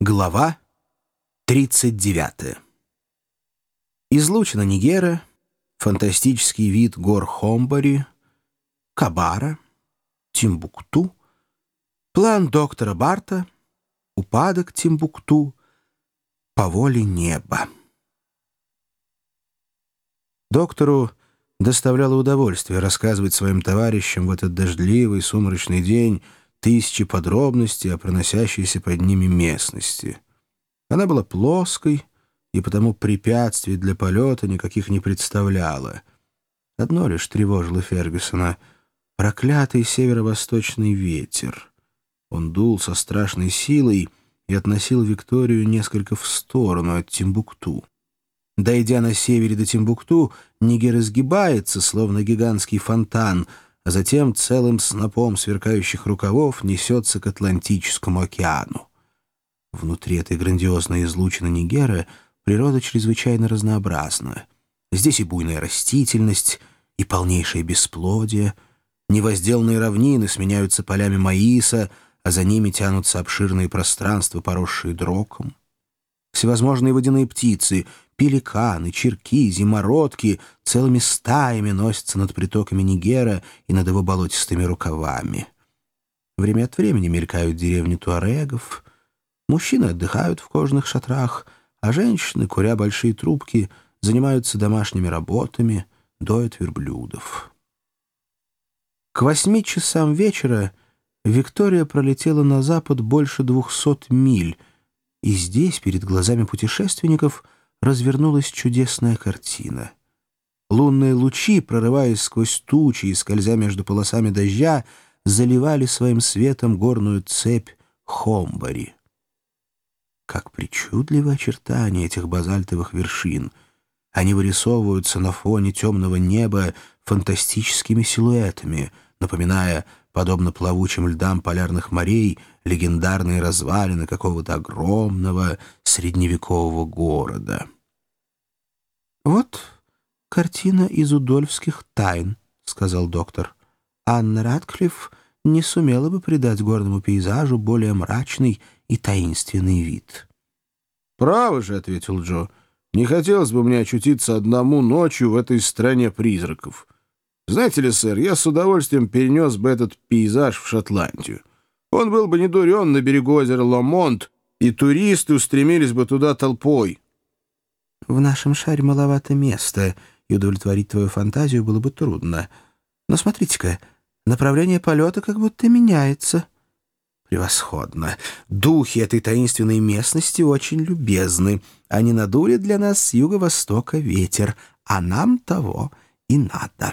Глава 39. Излучина Нигера, фантастический вид гор Хомбари, Кабара, Тимбукту, план доктора Барта, упадок Тимбукту, по воле неба. Доктору доставляло удовольствие рассказывать своим товарищам в этот дождливый сумрачный день тысячи подробностей о проносящейся под ними местности. Она была плоской и потому препятствий для полета никаких не представляла. Одно лишь тревожило Фергюсона — проклятый северо-восточный ветер. Он дул со страшной силой и относил Викторию несколько в сторону от Тимбукту. Дойдя на севере до Тимбукту, Нигер изгибается, словно гигантский фонтан — а затем целым снопом сверкающих рукавов несется к Атлантическому океану. Внутри этой грандиозной излучины Нигера природа чрезвычайно разнообразна. Здесь и буйная растительность, и полнейшее бесплодие. Невозделанные равнины сменяются полями маиса, а за ними тянутся обширные пространства, поросшие дроком. Всевозможные водяные птицы — Пеликаны, черки, зимородки целыми стаями носятся над притоками Нигера и над его болотистыми рукавами. Время от времени мелькают деревни туарегов. Мужчины отдыхают в кожаных шатрах, а женщины, куря большие трубки, занимаются домашними работами, доят верблюдов. К восьми часам вечера Виктория пролетела на запад больше двухсот миль, и здесь, перед глазами путешественников, развернулась чудесная картина. Лунные лучи, прорываясь сквозь тучи и скользя между полосами дождя, заливали своим светом горную цепь Хомбари. Как причудливы очертания этих базальтовых вершин! Они вырисовываются на фоне темного неба фантастическими силуэтами, напоминая, подобно плавучим льдам полярных морей, легендарные развалины какого-то огромного средневекового города. «Вот картина из удольфских тайн», — сказал доктор. «Анна Ратклифф не сумела бы придать горному пейзажу более мрачный и таинственный вид». «Право же», — ответил Джо, — «не хотелось бы мне очутиться одному ночью в этой стране призраков. Знаете ли, сэр, я с удовольствием перенес бы этот пейзаж в Шотландию. Он был бы недурен на берегу озера Ломонт, и туристы устремились бы туда толпой». В нашем шаре маловато места, и удовлетворить твою фантазию было бы трудно. Но смотрите-ка, направление полета как будто меняется». «Превосходно. Духи этой таинственной местности очень любезны. Они надули для нас с юго-востока ветер, а нам того и надо».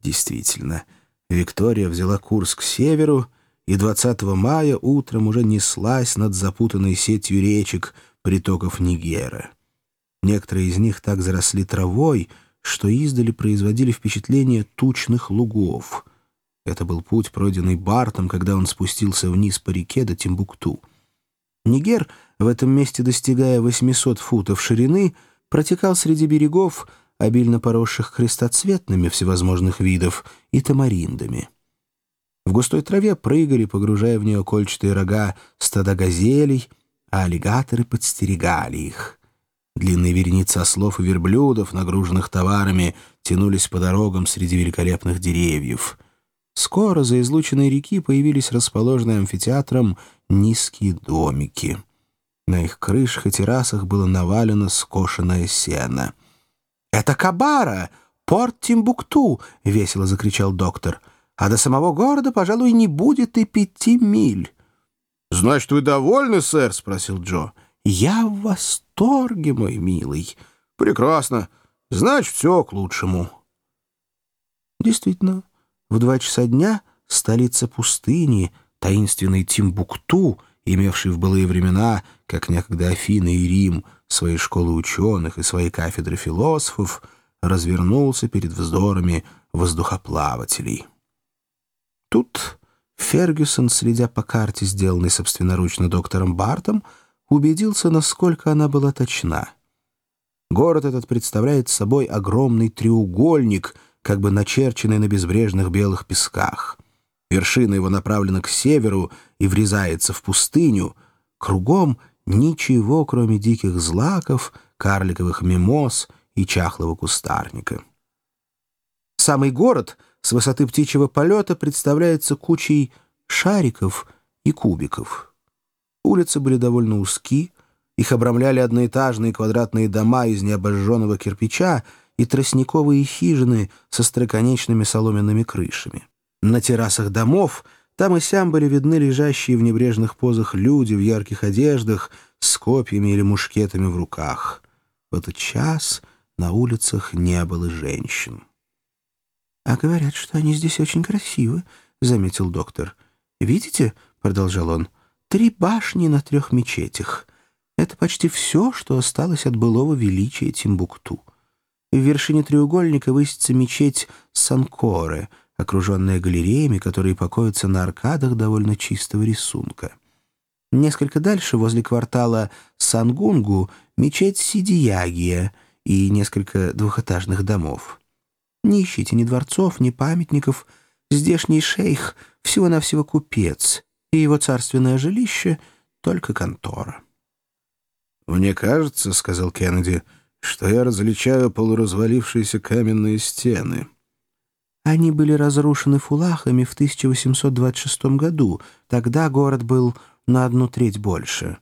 Действительно, Виктория взяла курс к северу, и 20 мая утром уже неслась над запутанной сетью речек притоков Нигера. Некоторые из них так заросли травой, что издали производили впечатление тучных лугов. Это был путь, пройденный Бартом, когда он спустился вниз по реке до Тимбукту. Нигер, в этом месте достигая 800 футов ширины, протекал среди берегов, обильно поросших крестоцветными всевозможных видов и тамариндами. В густой траве прыгали, погружая в нее кольчатые рога, стада газелей, а аллигаторы подстерегали их. Длинные вереницы ослов и верблюдов, нагруженных товарами, тянулись по дорогам среди великолепных деревьев. Скоро за излученной реки появились расположенные амфитеатром низкие домики. На их крышах и террасах было навалено скошенное сено. «Это Кабара! Порт Тимбукту!» — весело закричал доктор. «А до самого города, пожалуй, не будет и пяти миль». «Значит, вы довольны, сэр?» — спросил Джо. «Я в восторге, мой милый». «Прекрасно. Значит, все к лучшему». Действительно, в два часа дня столица пустыни, таинственный Тимбукту, имевший в былые времена, как некогда Афины и Рим, свои школы ученых и свои кафедры философов, развернулся перед вздорами воздухоплавателей. Тут Фергюсон, следя по карте, сделанной собственноручно доктором Бартом, убедился, насколько она была точна. Город этот представляет собой огромный треугольник, как бы начерченный на безбрежных белых песках. Вершина его направлена к северу и врезается в пустыню. Кругом ничего, кроме диких злаков, карликовых мимоз и чахлого кустарника. Самый город с высоты птичьего полета представляется кучей шариков и кубиков. Улицы были довольно узки, их обрамляли одноэтажные квадратные дома из необожженного кирпича и тростниковые хижины со строконечными соломенными крышами. На террасах домов там и сям были видны лежащие в небрежных позах люди в ярких одеждах с копьями или мушкетами в руках. В этот час на улицах не было женщин. «А говорят, что они здесь очень красивы», — заметил доктор. «Видите?» — продолжал он. «Три башни на трех мечетях. Это почти все, что осталось от былого величия Тимбукту. В вершине треугольника высится мечеть Санкоре, окруженная галереями, которые покоятся на аркадах довольно чистого рисунка. Несколько дальше, возле квартала Сангунгу, мечеть Сидиягия и несколько двухэтажных домов. Не ищите ни дворцов, ни памятников. Здешний шейх — всего-навсего купец, и его царственное жилище — только контора. «Мне кажется, — сказал Кеннеди, — что я различаю полуразвалившиеся каменные стены». Они были разрушены фулахами в 1826 году. Тогда город был на одну треть больше.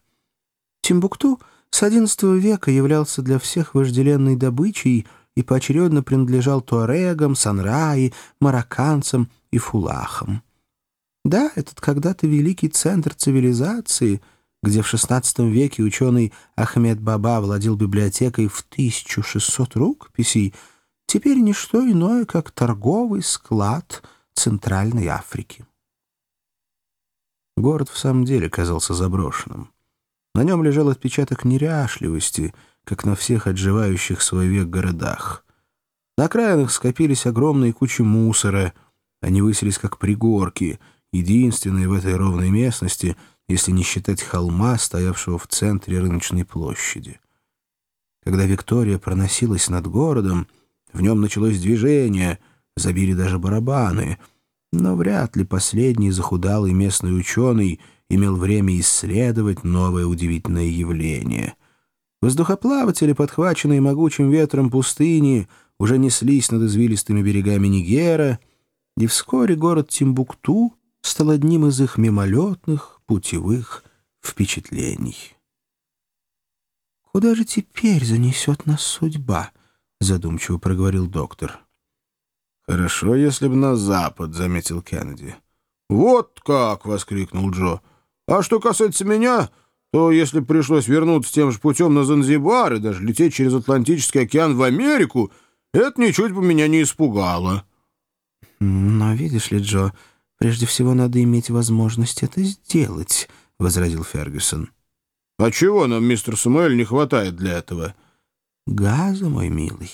Тимбукту с XI века являлся для всех вожделенной добычей — и поочередно принадлежал туарегам, санраи, марокканцам и фулахам. Да, этот когда-то великий центр цивилизации, где в XVI веке ученый Ахмед Баба владел библиотекой в 1600 рукописей, теперь не что иное, как торговый склад Центральной Африки. Город в самом деле казался заброшенным. На нем лежал отпечаток неряшливости — как на всех отживающих свой век городах. На окраинах скопились огромные кучи мусора, они высились как пригорки, единственные в этой ровной местности, если не считать холма, стоявшего в центре рыночной площади. Когда Виктория проносилась над городом, в нем началось движение, забили даже барабаны, но вряд ли последний захудалый местный ученый имел время исследовать новое удивительное явление — Воздухоплаватели, подхваченные могучим ветром пустыни, уже неслись над извилистыми берегами Нигера, и вскоре город Тимбукту стал одним из их мимолетных путевых впечатлений. «Куда же теперь занесет нас судьба?» — задумчиво проговорил доктор. «Хорошо, если бы на запад», — заметил Кеннеди. «Вот как!» — воскликнул Джо. «А что касается меня...» то если пришлось вернуться тем же путем на Занзибар и даже лететь через Атлантический океан в Америку, это ничуть бы меня не испугало. «Но видишь ли, Джо, прежде всего надо иметь возможность это сделать», — возразил Фергюсон. «А чего нам, мистер Самуэль, не хватает для этого?» «Газа, мой милый.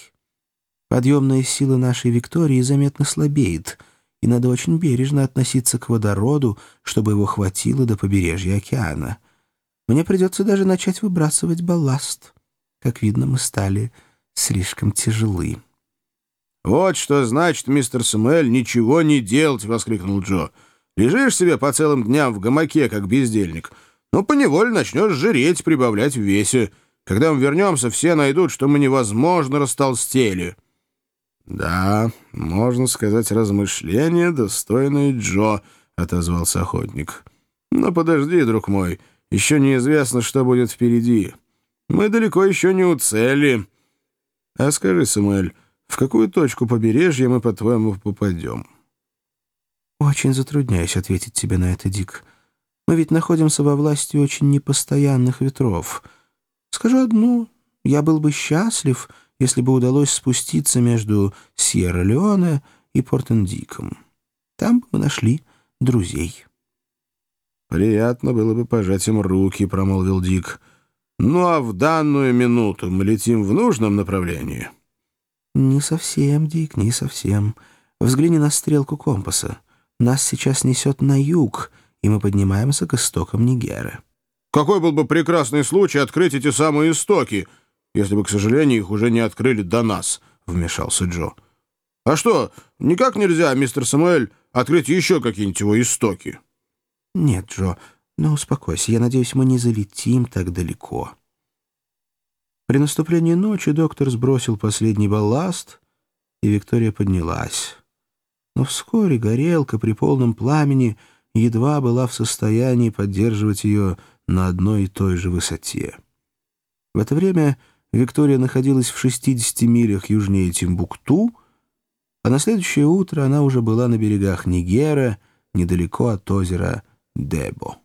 Подъемная сила нашей Виктории заметно слабеет, и надо очень бережно относиться к водороду, чтобы его хватило до побережья океана». Мне придется даже начать выбрасывать балласт. Как видно, мы стали слишком тяжелы. «Вот что значит, мистер Самуэль, ничего не делать!» — воскликнул Джо. «Лежишь себе по целым дням в гамаке, как бездельник. Ну, поневоле начнешь жреть, прибавлять в весе. Когда мы вернемся, все найдут, что мы невозможно растолстели». «Да, можно сказать, размышление, достойное Джо», — отозвался охотник. «Но подожди, друг мой». Еще неизвестно, что будет впереди. Мы далеко еще не у цели. А скажи, Самуэль, в какую точку побережья мы, по-твоему, попадем?» «Очень затрудняюсь ответить тебе на это, Дик. Мы ведь находимся во власти очень непостоянных ветров. Скажу одну, я был бы счастлив, если бы удалось спуститься между Сьерра-Леоне и Портендиком. Там бы мы нашли друзей». «Приятно было бы пожать им руки», — промолвил Дик. «Ну а в данную минуту мы летим в нужном направлении?» «Не совсем, Дик, не совсем. Взгляни на стрелку компаса. Нас сейчас несет на юг, и мы поднимаемся к истокам Нигера». «Какой был бы прекрасный случай открыть эти самые истоки, если бы, к сожалению, их уже не открыли до нас», — вмешался Джо. «А что, никак нельзя, мистер Самуэль, открыть еще какие-нибудь его истоки?» «Нет, Джо, «Ну, успокойся, я надеюсь, мы не залетим так далеко». При наступлении ночи доктор сбросил последний балласт, и Виктория поднялась. Но вскоре горелка при полном пламени едва была в состоянии поддерживать ее на одной и той же высоте. В это время Виктория находилась в 60 милях южнее Тимбукту, а на следующее утро она уже была на берегах Нигера, недалеко от озера Дебо.